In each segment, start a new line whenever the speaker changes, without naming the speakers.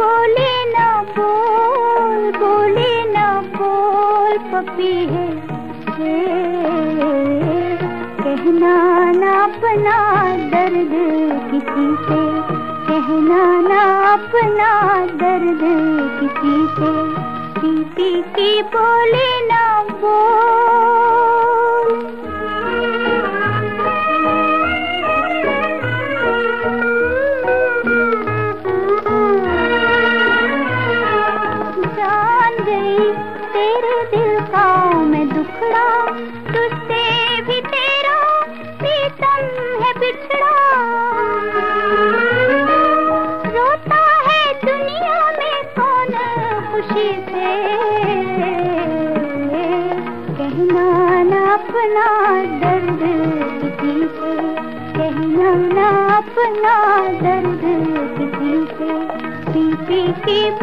बोले ना बोल, बोले ना बोल, पपी है। कहना ना अपना दर्द किसी से, कहना ना अपना दर्द किसी से। पी पी की बोले ना मैं तुझसे भी तेरा प्रीतम है बिछड़ा रोता है दुनिया में कौन खुशी से? कहना ना अपना दर्द किसी से। कहना ना अपना दर्द किसी से। पी पी की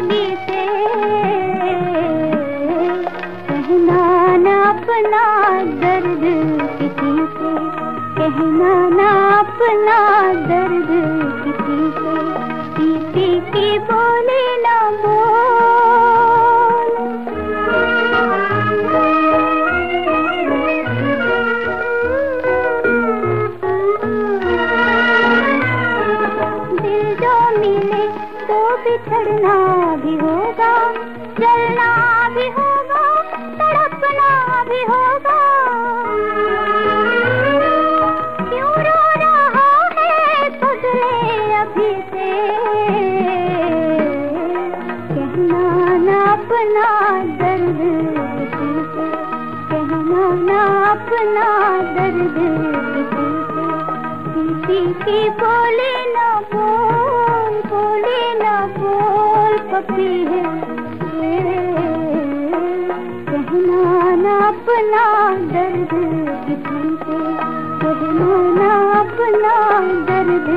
लगी से। कहना ना अपना दर्द किसी से। कहना ना अपना दर्द किसी से। किसी की बोले बिछड़ना भी होगा, चलना भी होगा, तड़पना भी होगा। क्यों रो रहा है पगले अभी से? कहना ना अपना दर्द कहना ना अपना दर्द किसी की बोले ना बोल पपी है। कहना ना अपना दर्द किसी कहना ना अपना दर्द